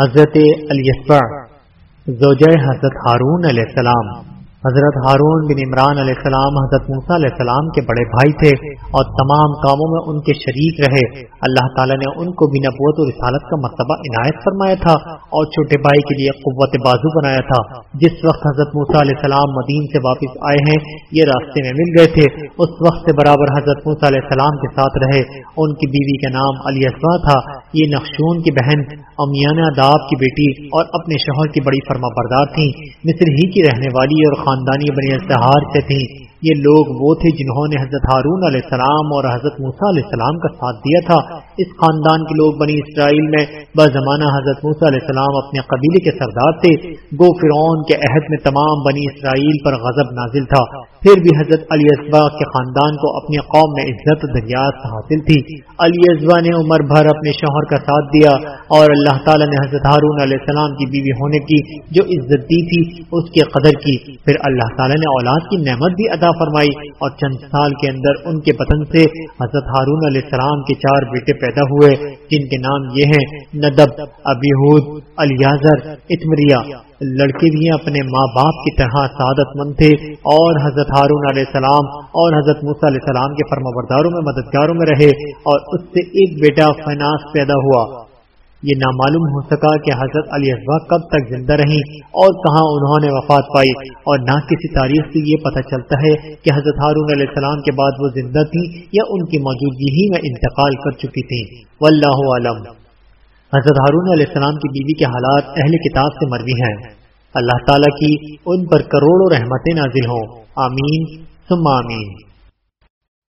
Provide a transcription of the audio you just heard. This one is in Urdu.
حضرت علیہ زوجہ حضرت ہارون علیہ السلام۔ حضرت ہارون بن عمران علیہ السلام، حضرت موسیٰ علیہ السلام کے بڑے بھائی تھے اور تمام کاموں میں ان کے شریک رہے۔ اللہ تعالیٰ نے ان کو بنا بوت و رسالت کا مرتبہ عنایت فرمایا تھا اور چھوٹے بھائی کے لیے قوت بازو بنایا تھا۔ جس وقت حضرت موسیٰ علیہ السلام مدین سے واپس آئے ہیں، یہ راستے میں مل گئے تھے۔ اس وقت سے برابر حضرت موسیٰ علیہ السلام کے ساتھ رہے۔ ان کی بیوی کا نام علی اسوا تھا۔ یہ نقشون کی بہن، امیانہ داب کی بیٹی اور اپنے شوہر کی بڑی فرما بردار تھی مصر ہی کی رہنے والی اور خاندانی بنی اشتہار سے تھیں۔ یہ لوگ وہ تھے جنہوں نے حضرت ہارون علیہ السلام اور حضرت موسیٰ علیہ السلام کا ساتھ دیا تھا۔ اس خاندان کے لوگ بنی اسرائیل میں بزمانہ حضرت موسیٰ علیہ السلام اپنے قبیلے کے سردار تھے۔ گو فرعون کے عہد میں تمام بنی اسرائیل پر غضب نازل تھا۔ پھر بھی حضرت علی ازبا کے خاندان کو اپنی قوم میں عزت دریافت حاصل تھی۔ علی ازبا نے عمر بھر اپنے شوہر کا ساتھ دیا اور اللہ تعالیٰ نے حضرت ہارون علیہ السلام کی بیوی ہونے کی جو عزت دی تھی، اس کی قدر کی۔ پھر اللہ تعالیٰ نے اولاد کی نعمت بھی ادا فرمائی اور چند سال کے اندر ان کے بطن سے حضرت ہارون علیہ السلام کے چار بیٹے پیدا ہوئے، جن کے نام یہ ہیں، ندب ابیہود الیازر اتمریا لڑکے بھی اپنے ماں باپ کی طرح سعادت مند تھے اور حضرت ہارون علیہ السلام اور حضرت موسیٰ علیہ السلام کے فرمبرداروں میں، مددگاروں میں رہے اور اس سے ایک بیٹا فناس پیدا ہوا۔ یہ نامعلوم ہو سکا کہ حضرت علی ازبا کب تک زندہ رہی اور کہاں انہوں نے وفات پائی اور نہ کسی تاریخ سے یہ پتہ چلتا ہے کہ حضرت ہارون علیہ السلام کے بعد وہ زندہ تھی یا ان کی موجودگی ہی میں انتقال کر چکی تھی واللہ عالم۔ حضرت ہارون علیہ السلام کی بیوی کے حالات اہل کتاب سے مروی ہیں۔ اللہ تعالیٰ کی ان پر کروڑوں رحمتیں نازل ہوں۔ آمین۔ ثم آمین۔